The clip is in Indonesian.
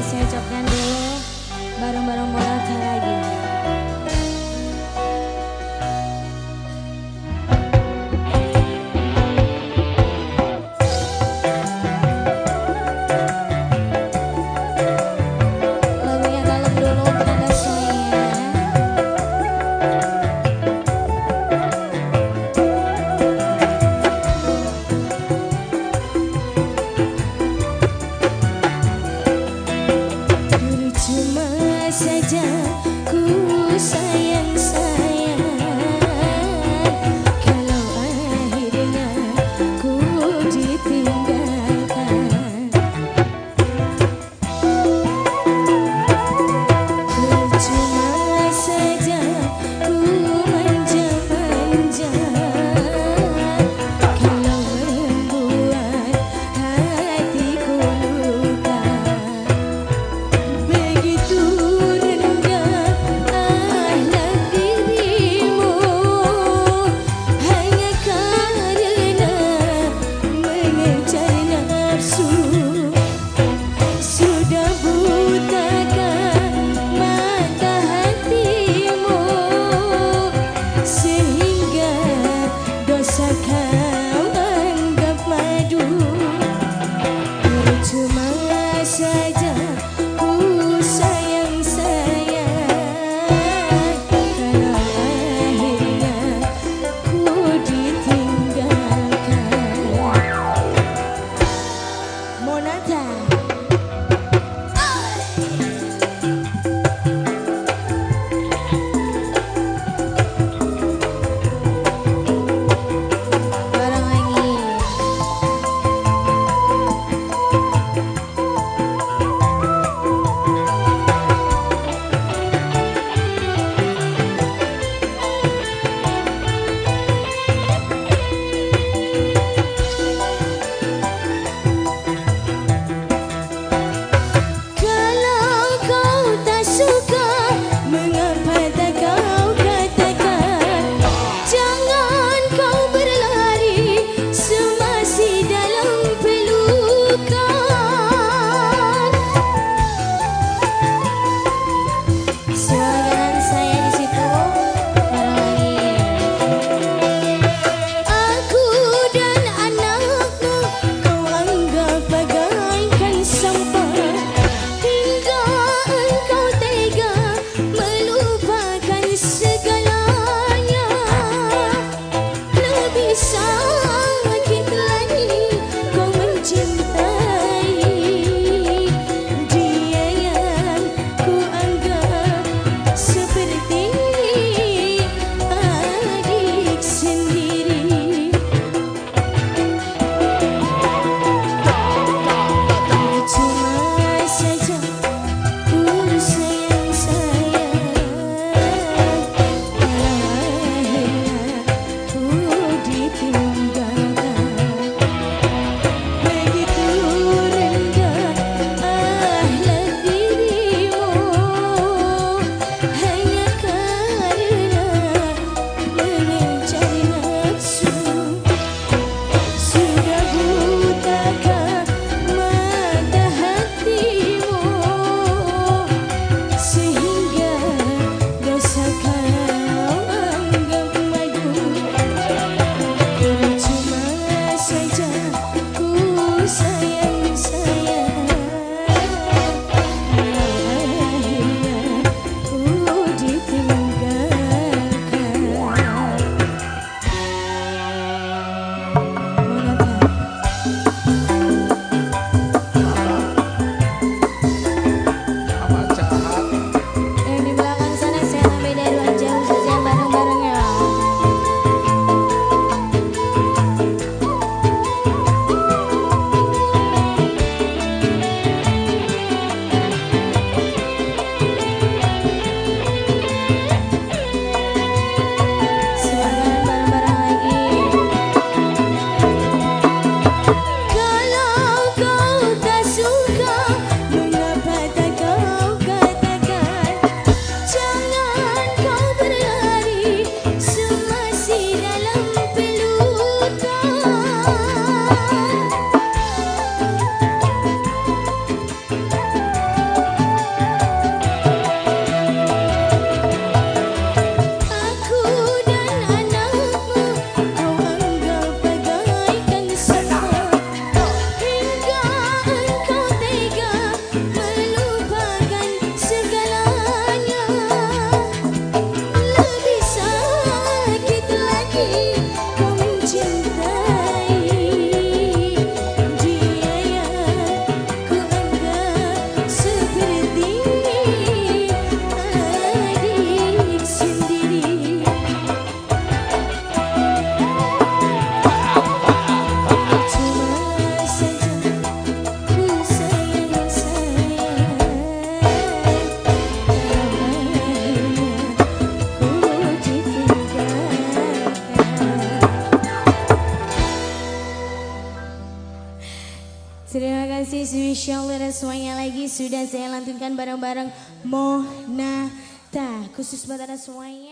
isi ucapkan dulu bareng-bareng bola cara cuma saja ku sayang sayang Monata. Kasih spesial untuk semuanya lagi. Sudah saya lantunkan bareng-bareng Monata. Khusus buat anda semuanya.